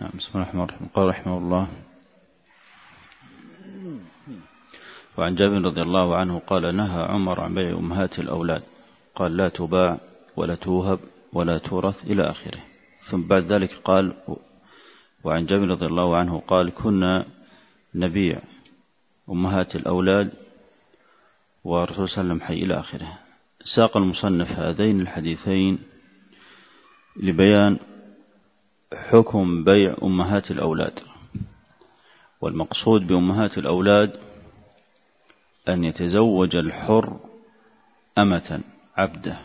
نعم بسم الله الرحمن الرحيم. قال رحمه الله وعن جابر رضي الله عنه قال نهى عمر عن بيع أمهات الأولاد. قال لا تباع ولا توهب ولا تورث إلى آخره. ثم بعد ذلك قال وعن جابر رضي الله عنه قال كنا نبيع أمهات الأولاد والرسول صلى الله عليه وسلم حي إلى آخره. ساق المصنف هذين الحديثين لبيان حكم بيع أمهات الأولاد. والمقصود بأمهات الأولاد أن يتزوج الحر أمة عبده.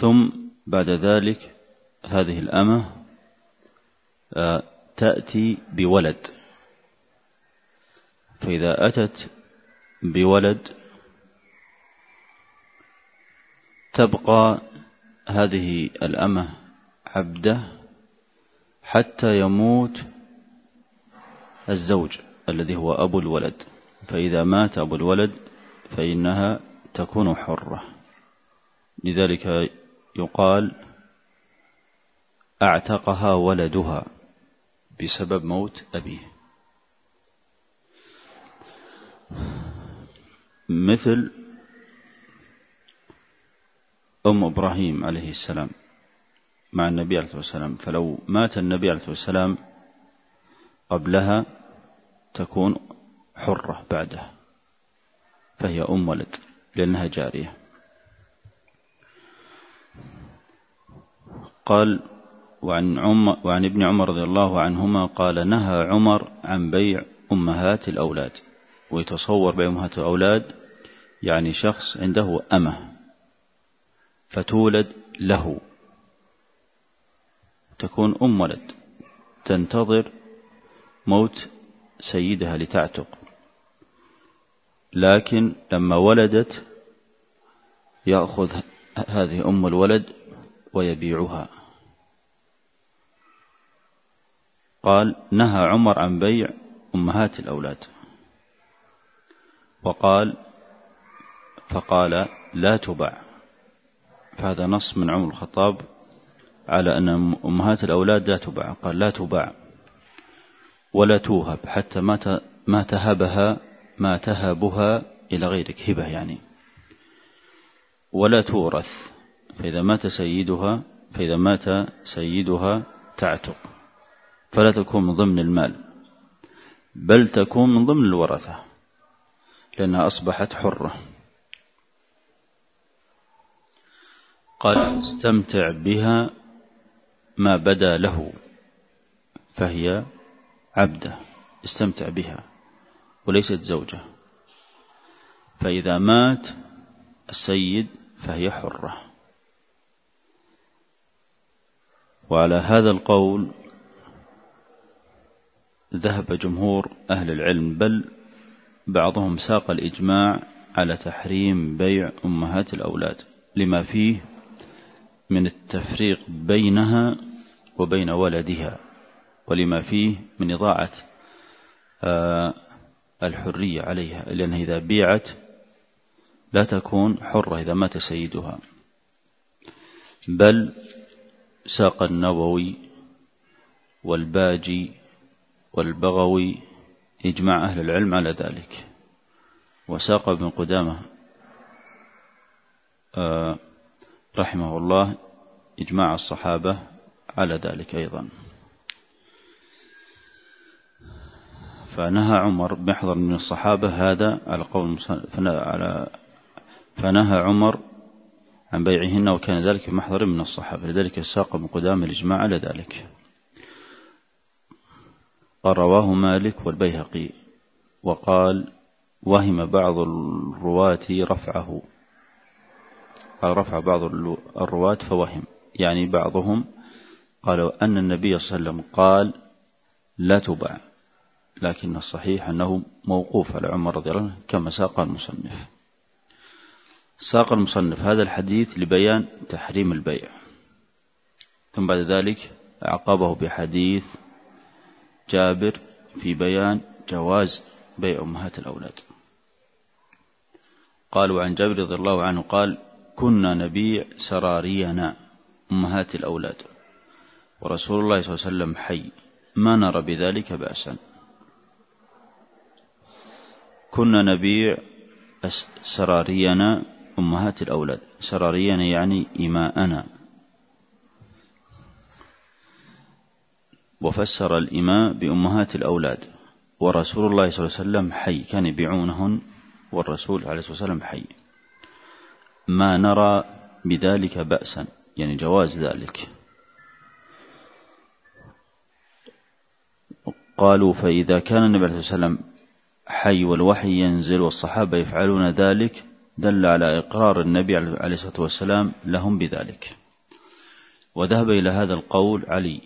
ثم بعد ذلك هذه الأمة آه، تأتي بولد. فإذا أتت بولد تبقى هذه الأمة عبده حتى يموت الزوج الذي هو أبو الولد. فإذا مات أبو الولد فإنها تكون حرة. لذلك يقال أعتقها ولدها بسبب موت أبيه. مثل أم إبراهيم عليه السلام. مع النبي عليه الصلاة والسلام. فلو مات النبي عليه الصلاة والسلام قبلها تكون حرة بعده فهي أم ولد لأنها جارية. قال وعن, عم وعن ابن عمر رضي الله عنهما قال نهى عمر عن بيع أمهات الأولاد. ويتصور بيع أمهات الأولاد يعني شخص عنده أمة فتولد له. تكون أم ولد. تنتظر موت سيدها لتعتق. لكن لما ولدت يأخذ هذه أم الولد ويبيعها. قال نهى عمر عن بيع أمهات الأولاد. وقال فقال لا تباع. فهذا نص من عمر الخطاب على أن أمهات الأولاد لا تباع قال لا تباع ولا توهب حتى ما ما تهبها ما تهبها إلى غيرك هبة يعني. ولا تورث فإذا مات سيدها فإذا مات سيدها تعتق. فلا تكون من ضمن المال بل تكون من ضمن الورثة لأنها أصبحت حرة. قال استمتع بها ما بدا له فهي عبدة استمتع بها وليست زوجة. فإذا مات السيد فهي حرة. وعلى هذا القول ذهب جمهور أهل العلم بل بعضهم ساق الإجماع على تحريم بيع أمهات الأولاد لما فيه من التفريق بينها وبين ولدها ولما فيه من إضاعة آه، الحرية عليها لأنها إذا بيعت لا تكون حرة إذا مات سيدها. بل ساق النووي والباجي والبغوي إجماع أهل العلم على ذلك. وساق ابن قدامة آه، رحمه الله إجماع الصحابة على ذلك أيضا. فنهى عمر بمحضر من الصحابة هذا على قول على فنهى عمر عن بيعهن وكان ذلك بمحضر من الصحابة. لذلك ساق ابن قدام الإجماع على ذلك. قال رواه مالك والبيهقي وقال وهم بعض الرواة رفعه. قال رفع بعض الرواة فوهم. يعني بعضهم قالوا أن النبي صلى الله عليه وسلم قال لا تباع لكن الصحيح أنه موقوف على عمر رضي الله عنه كما ساق المصنف. ساق المصنف هذا الحديث لبيان تحريم البيع. ثم بعد ذلك عقبه بحديث جابر في بيان جواز بيع أمهات الأولاد. قال وعن جابر رضي الله عنه قال كنا نبيع سرارينا أمهات الأولاد. ورسول الله صلى الله عليه وسلم حي. ما نرى بذلك بأسا. كنا نبيع سرارينا أمهات الأولاد. سرارينا يعني إماءنا. وفسر الإماء بأمهات الأولاد. ورسول الله صلى الله عليه وسلم حي. كان يبيعونهن والرسول عليه الصلاة والسلام حي. ما نرى بذلك بأسا. يعني جواز ذلك. قالوا فإذا كان النبي عليه والسلام حي والوحي ينزل والصحابة يفعلون ذلك دل على إقرار النبي عليه الصلاة والسلام لهم بذلك. وذهب إلى هذا القول علي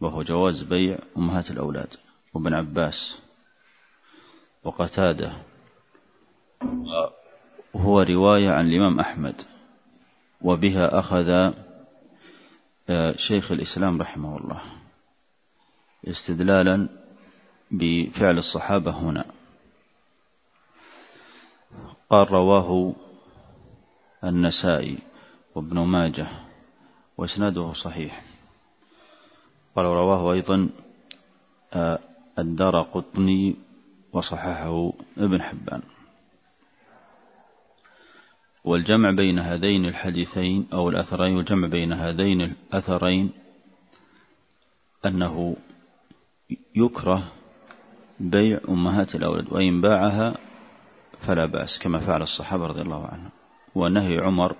وهو جواز بيع أمهات الأولاد وابن عباس وقتادة وهو رواية عن الإمام أحمد وبها أخذ آه، شيخ الإسلام رحمه الله. استدلالا بفعل الصحابة هنا. قال رواه النسائي وابن ماجه وإسناده صحيح. قال رواه أيضا آه، الدار قطني وصححه ابن حبان. والجمع بين هذين الحديثين أو الأثرين والجمع بين هذين الأثرين أنه يكره بيع أمهات الأولاد وإن باعها فلا بأس كما فعل الصحابة رضي الله عنهم. ونهي عمر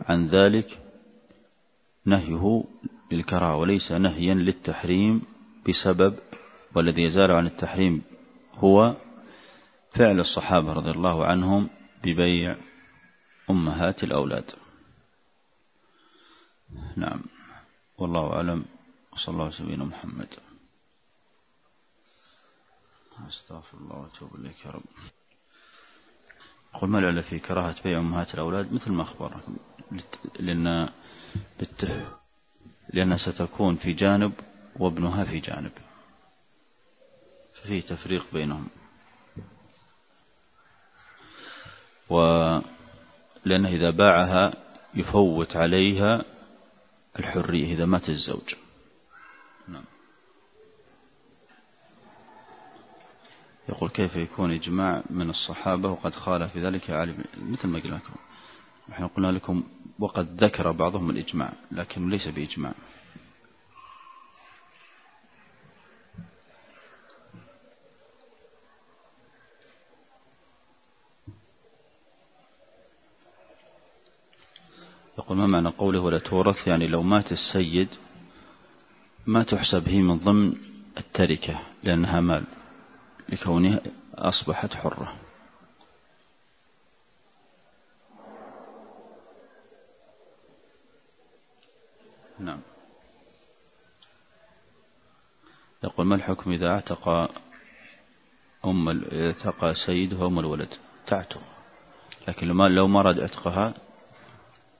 عن ذلك نهيه للكراهة وليس نهيا للتحريم بسبب والذي يزال عن التحريم هو فعل الصحابة رضي الله عنهم ببيع أمهات الأولاد. نعم. والله أعلم. وصلى الله على محمد. استغفر الله وأتوب إليك يا رب. قل ما العلة في كراهة بيع أمهات الأولاد مثل ما أخبر لأن بالته لأنها ستكون في جانب وابنها في جانب. ففيه تفريق بينهم. ولأنه إذا باعها يفوت عليها الحرية إذا مات الزوج. يقول كيف يكون إجماع من الصحابة وقد خالف في ذلك عالم مثل ما قلنا لكم. نحن قلنا لكم وقد ذكر بعضهم الإجماع لكن ليس بإجماع. يقول ما معنى قوله ولا تورث؟ يعني لو مات السيد ما تحسب هي من ضمن التركة لأنها مال. لكونها أصبحت حرة. نعم. يقول ما الحكم إذا اعتق أم اعتق سيدها أم الولد؟ تعتق. لكن لو ما أراد عتقها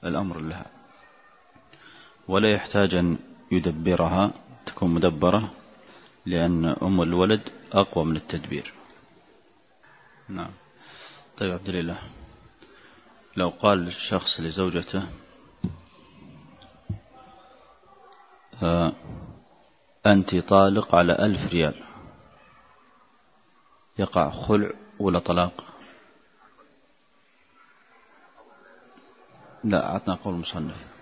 الأمر لها. ولا يحتاج أن يدبرها تكون مدبرة لأن أم الولد أقوى من التدبير. نعم. طيب عبد الله لو قال شخص لزوجته آه، أنت طالق على ألف ريال يقع خلع ولا طلاق؟ لا أعطنا قول المصنف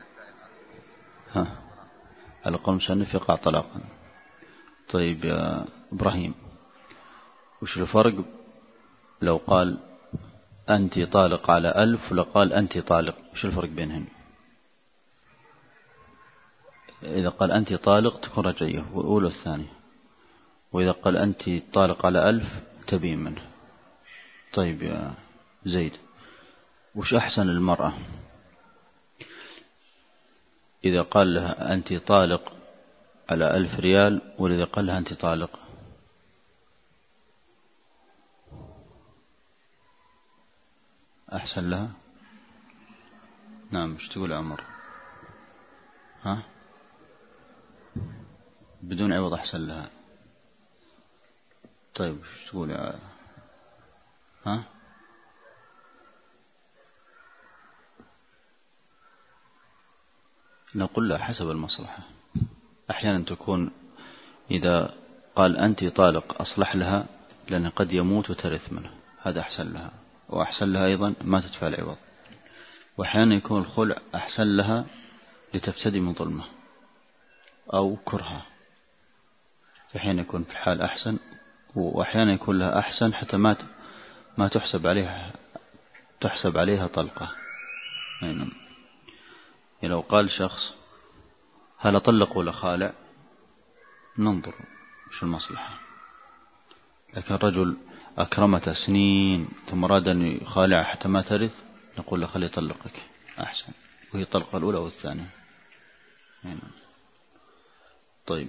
ها على قول يقع طلاقا. طيب يا إبراهيم. وش الفرق؟ لو قال أنت طالق على ألف ولا قال أنت طالق وش الفرق بينهم إذا قال أنت طالق تكون رجعية وأولى الثانية وإذا قال أنت طالق على ألف تبين منه. طيب يا زيد وش أحسن المرأة؟ إذا قال لها أنت طالق على ألف ريال وإذا قال لها أنت طالق؟ أحسن لها؟ نعم إيش تقول عمر؟ ها؟ بدون عوض أحسن لها. طيب إيش تقول ها؟ نقول له حسب المصلحة. أحيانا تكون إذا قال أنت طالق أصلح لها لأن قد يموت وترث منه. هذا أحسن لها. وأحسن لها أيضا ما تدفع العوض. وأحيانا يكون الخلع أحسن لها لتفتدي من ظلمة أو كرهه في حين يكون في الحال أحسن وأحيانا يكون لها أحسن حتى ما ما تحسب عليها تحسب عليها طلقة. نعم. يعني لو قال شخص هل أطلق ولا خالع ننظر شو المصلحة؟ لكن رجل أكرمته سنين ثم أراد أن يخالعها حتى ما ترث نقول له خلي يطلقك. أحسن. وهي الطلقة الأولى والثانية نعم. طيب.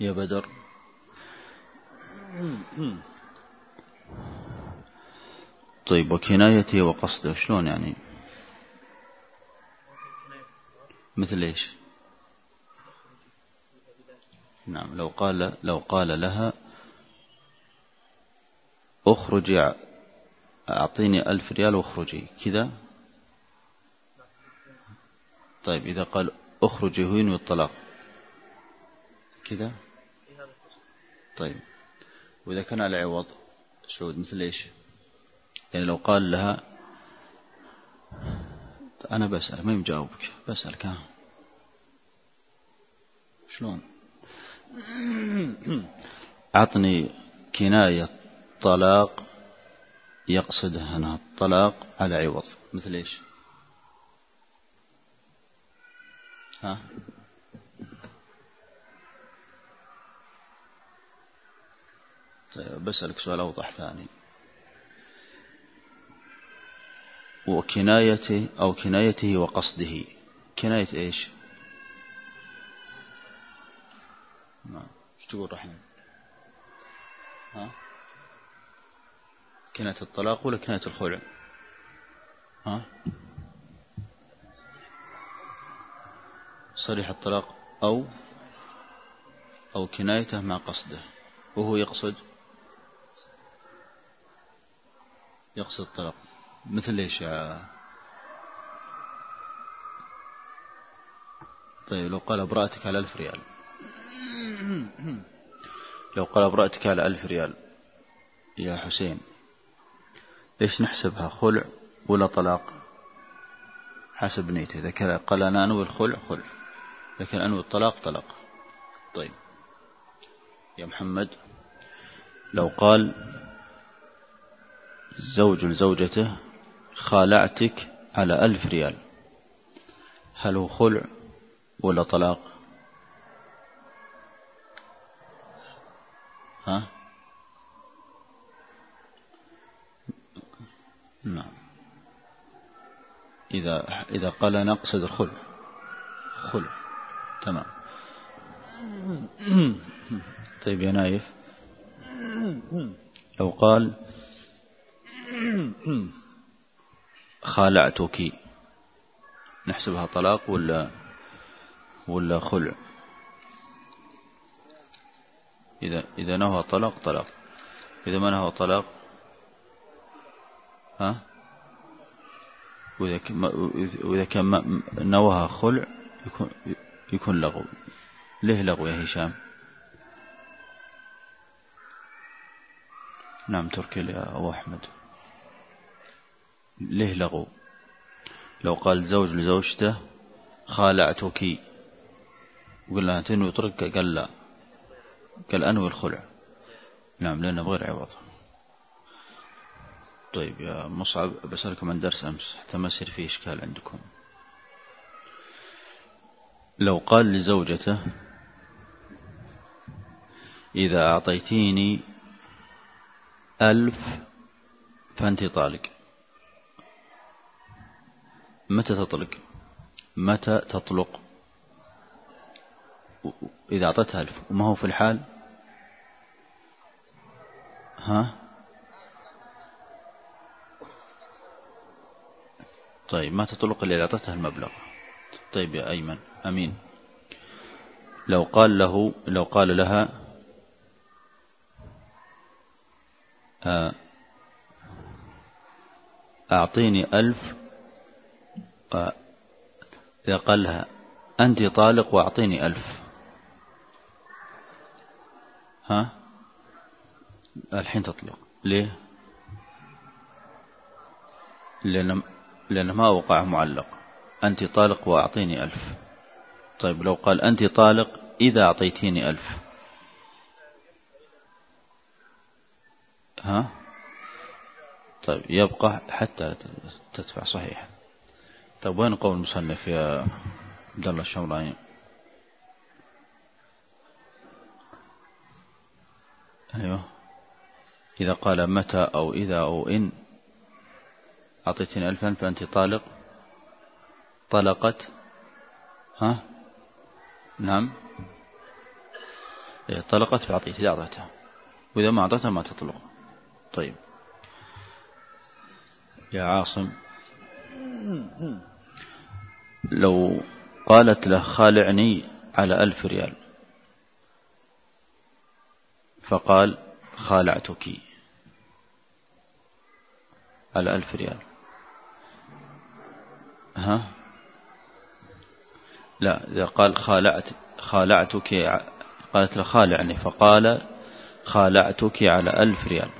يا بدر. طيب وكنايته وقصده شلون يعني؟ مثل إيش؟ نعم لو قال لو قال لها اخرجي اعطيني ألف ريال واخرجي. كذا؟ طيب إذا قال اخرجي هين والطلاق. كذا؟ طيب. وإذا كان على عوض سعود مثل إيش؟ يعني لو قال لها أنا بسأل ما يجاوبك. بسألك ها. شلون؟ أعطني كناية طلاق يقصد هنا الطلاق على عوض مثل إيش؟ ها؟ طيب بسألك سؤال أوضح ثاني. وكنايته أو كنايته وقصده. كناية إيش؟ نعم إيش تقول رحمه ها؟ كناية الطلاق ولا كناية الخلع؟ ها؟ صريح الطلاق أو أو كنايته مع قصده وهو يقصد؟ يقصد الطلاق. مثل إيش طيب لو قال أبرأتك على ألف ريال. لو قال أبرأتك على ألف ريال يا حسين إيش نحسبها خلع ولا طلاق؟ حسب نيته إذا قال أنا أنوي الخلع خلع. لكن أنوي الطلاق طلاق. طيب. يا محمد لو قال زوج لزوجته خالعتك على ألف ريال هل هو خلع ولا طلاق ها نعم. إذا إذا قال أنا أقصد الخلع. خلع. تمام. طيب يا نايف. لو قال خالعتك. نحسبها طلاق ولا ولا خلع؟ إذا إذا نهى طلاق طلاق. إذا ما نهى طلاق ها؟ وإذا كان نواها خلع يكون يكون لغو. ليه لغو يا هشام؟ نعم تركي يا أبو أحمد. ليه لغو؟ لو قال زوج لزوجته خالعتك. وقلنا تنوي طرق؟ قال لا. قال أنوي الخلع. نعم لأنه بغير عوض. طيب يا مصعب بسألكم عن درس أمس حتى ما يصير فيه إشكال عندكم. لو قال لزوجته إذا أعطيتيني ألف فأنت طالق. متى تطلق؟ متى تطلق؟ إذا أعطتها ألف وما هو في الحال؟ ها؟ طيب ما تطلق إلا إذا أعطتها المبلغ. طيب يا أيمن أمين. لو قال له لو قال لها آه، أعطيني ألف إذا قال لها أنت طالق وأعطيني ألف. ها؟ الحين تطلق. ليه؟ لأن, لأن ما وقع معلق. أنت طالق وأعطيني ألف. طيب لو قال أنت طالق إذا أعطيتيني ألف. ها؟ طيب يبقى حتى تدفع صحيح. طيب وين قول المصنف يا عبد الله الشمراني؟ أيوه. إذا قال متى أو إذا أو إن أعطيتني ألفا فأنت طالق. طلقت. ها؟ نعم. إيه، طلقت فأعطيت إذا أعطيتها. وإذا ما أعطيتها ما تطلق. طيب. يا عاصم. لو قالت له خالعني على ألف ريال. فقال خالعتك على ألف ريال. ها؟ لا إذا قال خالعت خالعتك قالت له خالعني فقال خالعتك على ألف ريال.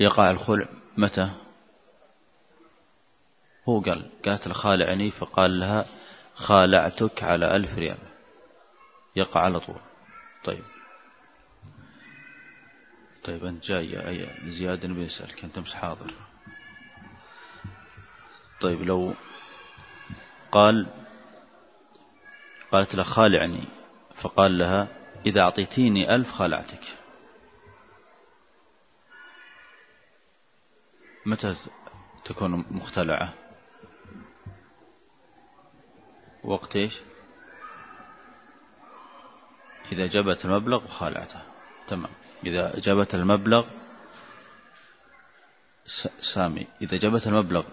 يقع الخلع متى؟ هو قال قالت له خالعني فقال لها خالعتك على ألف ريال. يقع على طول. طيب. طيب أنت جاي أي زياد بيسألك أنت مش حاضر. طيب لو قال قالت له خالعني فقال لها إذا أعطيتيني ألف خالعتك. متى تكون مختلعة؟ وقت إيش؟ إذا جبت المبلغ وخالعته. تمام. إذا جبت المبلغ سامي إذا جبت المبلغ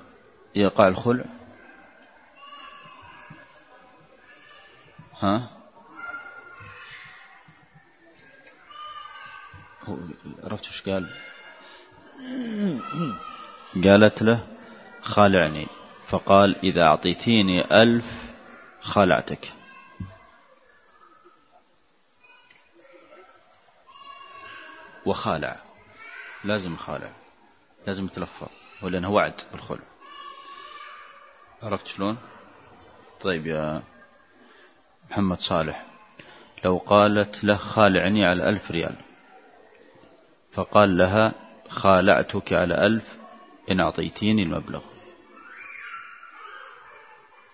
يقع الخلع ها؟ عرفت وش قال؟ قالت له خالعني فقال إذا أعطيتيني ألف خالعتك وخالع. لازم خالع. لازم يتلفظ. ولأنه وعد بالخلع. عرفت شلون؟ طيب يا محمد صالح لو قالت له خالعني على ألف ريال فقال لها خالعتك على ألف إن أعطيتيني المبلغ.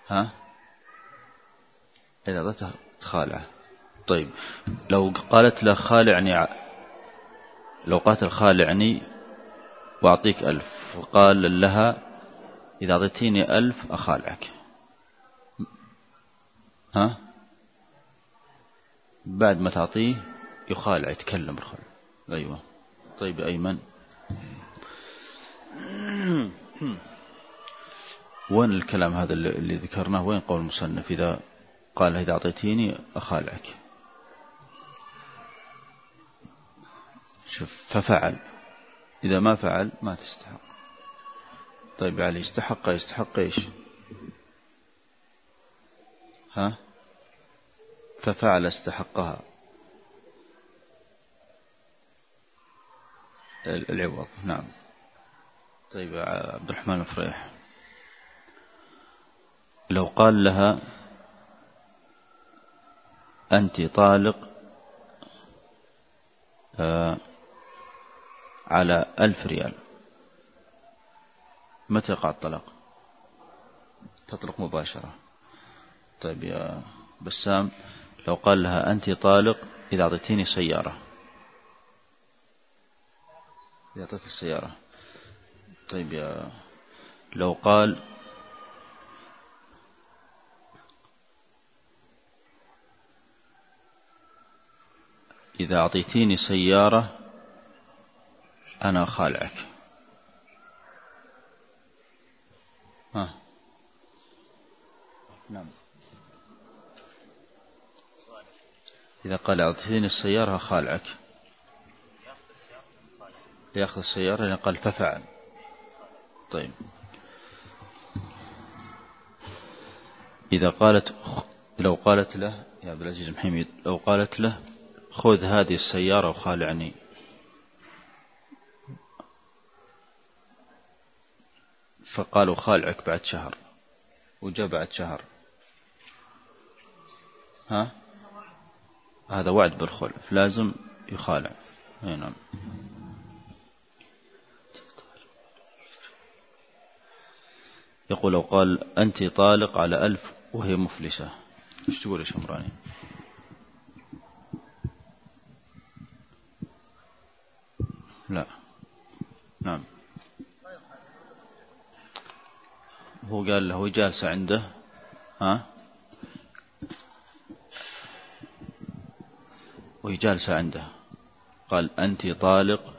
ها؟ إذا أعطيتها تخالعه. طيب لو قالت له خالعني لو قالت الخالعني وأعطيك ألف وقال لها إذا أعطيتيني ألف أخالعك. ها؟ بعد ما تعطيه يخالع يتكلم بالخلع. أيوة. طيب أيمن. وين الكلام هذا اللي ذكرناه؟ وين قول المصنف؟ إذا قال إذا أعطيتيني أخالعك. شوف ففعل. إذا ما فعل ما تستحق. طيب علي استحق يستحق إيش؟ ها؟ ففعل استحقها. العوض نعم. طيب عبد الرحمن الفريح. لو قال لها أنت طالق آه على ألف ريال. متى يقع الطلاق؟ تطلق مباشرة. طيب يا بسام لو قال لها أنت طالق إذا أعطيتيني سيارة. إذا أعطيت السيارة طيب يا لو قال إذا أعطيتيني سيارة أنا خالعك. ها. نعم. إذا قال أعطيني السيارة خالعك. يأخذ السيارة قال ففعل. طيب. إذا قالت لو قالت له يا عبد العزيز محمد لو قالت له خذ هذه السيارة وخالعني. فقالوا خالعك بعد شهر. وجاء بعد شهر. ها؟ هذا وعد بالخلع لازم يخالع. نعم. يقول لو قال أنت طالق على ألف وهي مفلسة إيش تقول يا شمراني؟ لا. نعم. هو قال له جالسة عنده. ها؟ وهي جالسة عنده. قال أنت طالق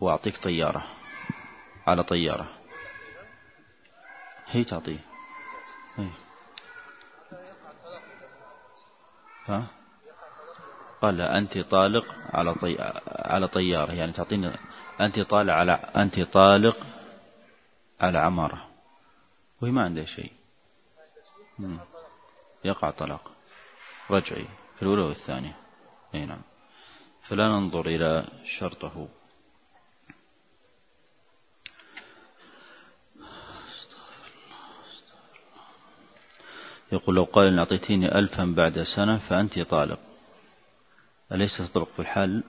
وأعطيك طيارة على طيارة. هي تعطيه. هي. ها؟ قال أنت طالق على طي... على طيارة. يعني تعطيني أنت طالق على أنت طالق على عمارة. وهي ما عندها شيء. يقع طلاق. رجعي في الأولى والثانية. أي نعم. فلا ننظر إلى شرطه. يقول لو قال إن أعطيتيني ألفا بعد سنة فأنت طالق. أليس تطلق في الحال؟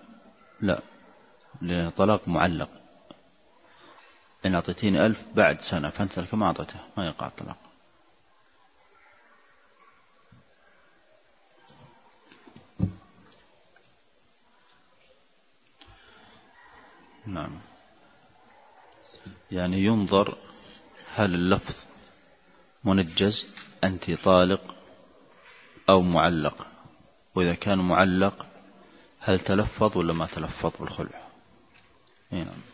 لا لأن طلاق معلق. إن أعطيتيني ألف بعد سنة فأنت لك ما أعطيته ما يقع الطلاق. نعم. يعني ينظر هل اللفظ منجز أنت طالق أو معلق؟ وإذا كان معلق هل تلفظ ولا ما تلفظ بالخلع؟ نعم.